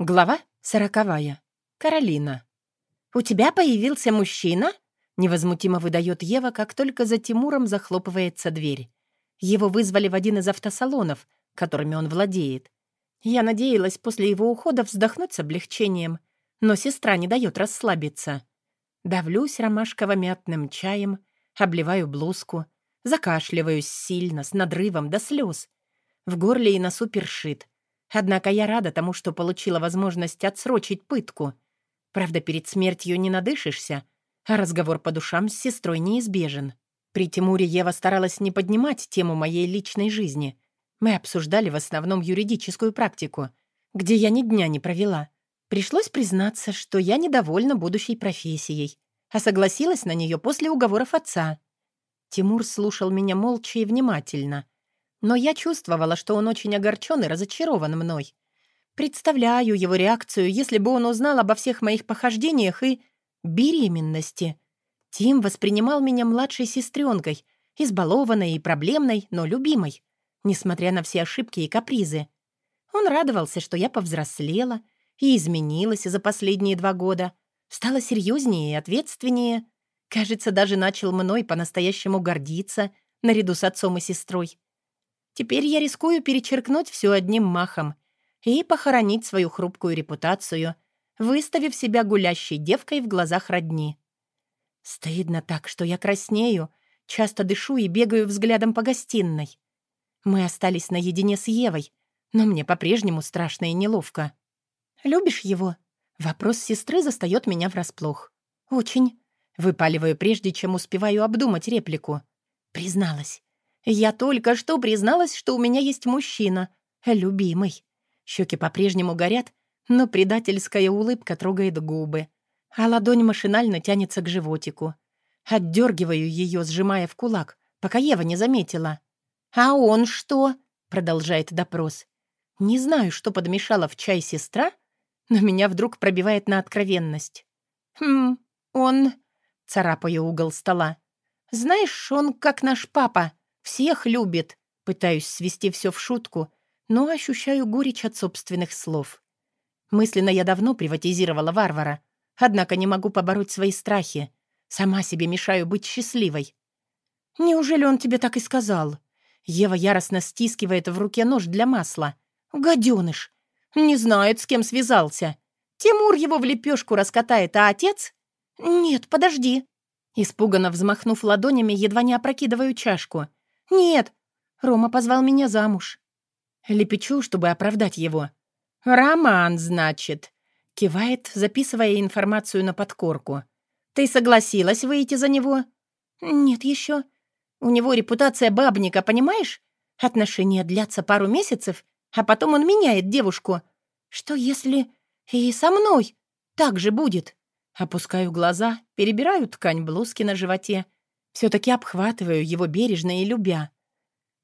Глава сороковая. Каролина. «У тебя появился мужчина?» — невозмутимо выдает Ева, как только за Тимуром захлопывается дверь. Его вызвали в один из автосалонов, которыми он владеет. Я надеялась после его ухода вздохнуть с облегчением, но сестра не дает расслабиться. Давлюсь ромашково-мятным чаем, обливаю блузку, закашливаюсь сильно, с надрывом до слез. В горле и носу першит — Однако я рада тому, что получила возможность отсрочить пытку. Правда, перед смертью не надышишься, а разговор по душам с сестрой неизбежен. При Тимуре Ева старалась не поднимать тему моей личной жизни. Мы обсуждали в основном юридическую практику, где я ни дня не провела. Пришлось признаться, что я недовольна будущей профессией, а согласилась на нее после уговоров отца. Тимур слушал меня молча и внимательно — но я чувствовала, что он очень огорчен и разочарован мной. Представляю его реакцию, если бы он узнал обо всех моих похождениях и беременности. Тим воспринимал меня младшей сестренкой, избалованной и проблемной, но любимой, несмотря на все ошибки и капризы. Он радовался, что я повзрослела и изменилась за последние два года, стала серьезнее и ответственнее. Кажется, даже начал мной по-настоящему гордиться, наряду с отцом и сестрой. Теперь я рискую перечеркнуть все одним махом и похоронить свою хрупкую репутацию, выставив себя гулящей девкой в глазах родни. Стыдно так, что я краснею, часто дышу и бегаю взглядом по гостиной. Мы остались наедине с Евой, но мне по-прежнему страшно и неловко. «Любишь его?» Вопрос сестры застает меня врасплох. «Очень». Выпаливаю, прежде чем успеваю обдумать реплику. Призналась. Я только что призналась, что у меня есть мужчина. Любимый. Щеки по-прежнему горят, но предательская улыбка трогает губы, а ладонь машинально тянется к животику. Отдергиваю ее, сжимая в кулак, пока Ева не заметила. «А он что?» — продолжает допрос. Не знаю, что подмешала в чай сестра, но меня вдруг пробивает на откровенность. «Хм, он...» — царапаю угол стола. «Знаешь, он как наш папа. Всех любит. Пытаюсь свести все в шутку, но ощущаю горечь от собственных слов. Мысленно я давно приватизировала варвара, однако не могу побороть свои страхи. Сама себе мешаю быть счастливой. «Неужели он тебе так и сказал?» Ева яростно стискивает в руке нож для масла. «Гаденыш! Не знает, с кем связался. Тимур его в лепешку раскатает, а отец...» «Нет, подожди!» Испуганно взмахнув ладонями, едва не опрокидываю чашку. «Нет, Рома позвал меня замуж». Лепечу, чтобы оправдать его. «Роман, значит», — кивает, записывая информацию на подкорку. «Ты согласилась выйти за него?» «Нет еще. У него репутация бабника, понимаешь? Отношения длятся пару месяцев, а потом он меняет девушку. Что если и со мной так же будет?» Опускаю глаза, перебираю ткань блузки на животе — все-таки обхватываю его бережно и любя.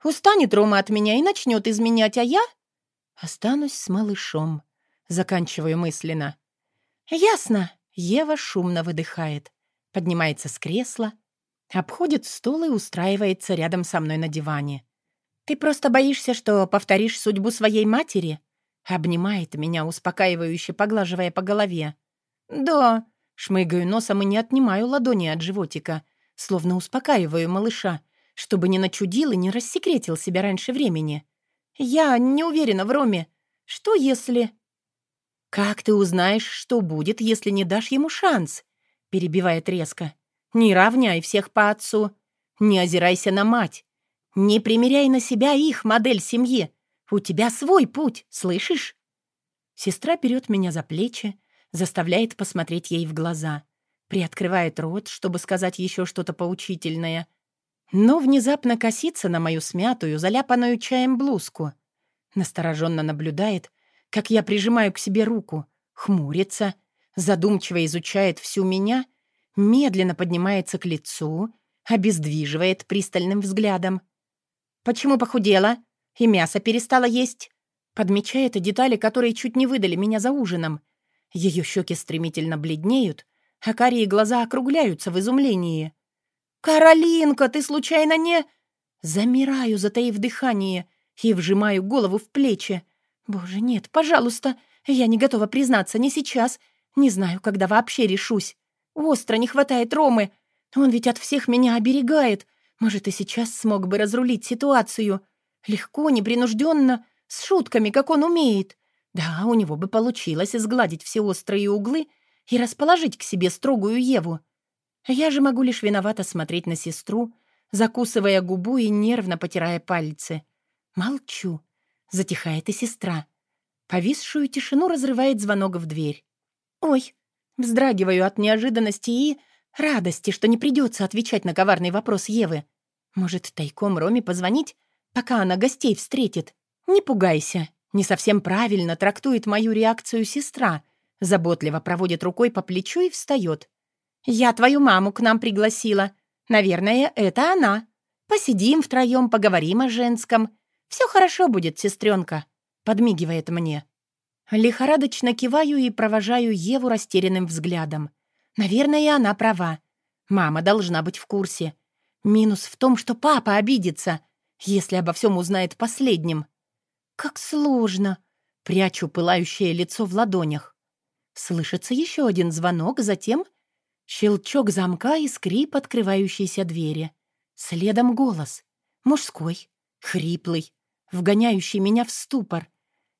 Устанет Рома от меня и начнет изменять, а я... Останусь с малышом. Заканчиваю мысленно. «Ясно!» Ева шумно выдыхает. Поднимается с кресла, обходит стол и устраивается рядом со мной на диване. «Ты просто боишься, что повторишь судьбу своей матери?» Обнимает меня, успокаивающе поглаживая по голове. «Да», — шмыгаю носом и не отнимаю ладони от животика — словно успокаиваю малыша, чтобы не начудил и не рассекретил себя раньше времени. «Я не уверена в Роме. Что если...» «Как ты узнаешь, что будет, если не дашь ему шанс?» — перебивает резко. «Не равняй всех по отцу. Не озирайся на мать. Не примеряй на себя их модель семьи. У тебя свой путь, слышишь?» Сестра берет меня за плечи, заставляет посмотреть ей в глаза — приоткрывает рот, чтобы сказать еще что-то поучительное, но внезапно косится на мою смятую, заляпанную чаем блузку. Настороженно наблюдает, как я прижимаю к себе руку, хмурится, задумчиво изучает всю меня, медленно поднимается к лицу, обездвиживает пристальным взглядом. «Почему похудела? И мясо перестала есть?» Подмечает детали, которые чуть не выдали меня за ужином. Ее щеки стремительно бледнеют, а карие глаза округляются в изумлении. «Каролинка, ты случайно не...» Замираю, затаив дыхание, и вжимаю голову в плечи. «Боже, нет, пожалуйста, Я не готова признаться ни сейчас, не знаю, когда вообще решусь. Остро не хватает Ромы. Он ведь от всех меня оберегает. Может, и сейчас смог бы разрулить ситуацию. Легко, непринужденно, с шутками, как он умеет. Да, у него бы получилось сгладить все острые углы и расположить к себе строгую Еву. Я же могу лишь виновато смотреть на сестру, закусывая губу и нервно потирая пальцы. Молчу. Затихает и сестра. Повисшую тишину разрывает звонок в дверь. «Ой!» Вздрагиваю от неожиданности и радости, что не придется отвечать на коварный вопрос Евы. Может, тайком Роме позвонить, пока она гостей встретит? Не пугайся. Не совсем правильно трактует мою реакцию сестра. Заботливо проводит рукой по плечу и встает. «Я твою маму к нам пригласила. Наверное, это она. Посидим втроем, поговорим о женском. Все хорошо будет, сестренка», — подмигивает мне. Лихорадочно киваю и провожаю Еву растерянным взглядом. Наверное, она права. Мама должна быть в курсе. Минус в том, что папа обидится, если обо всем узнает последним. Как сложно. Прячу пылающее лицо в ладонях. Слышится еще один звонок, затем щелчок замка и скрип открывающейся двери. Следом голос. Мужской, хриплый, вгоняющий меня в ступор.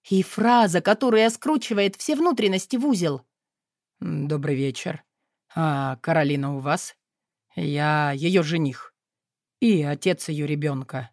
И фраза, которая скручивает все внутренности в узел. «Добрый вечер. А Каролина у вас? Я ее жених. И отец ее ребенка.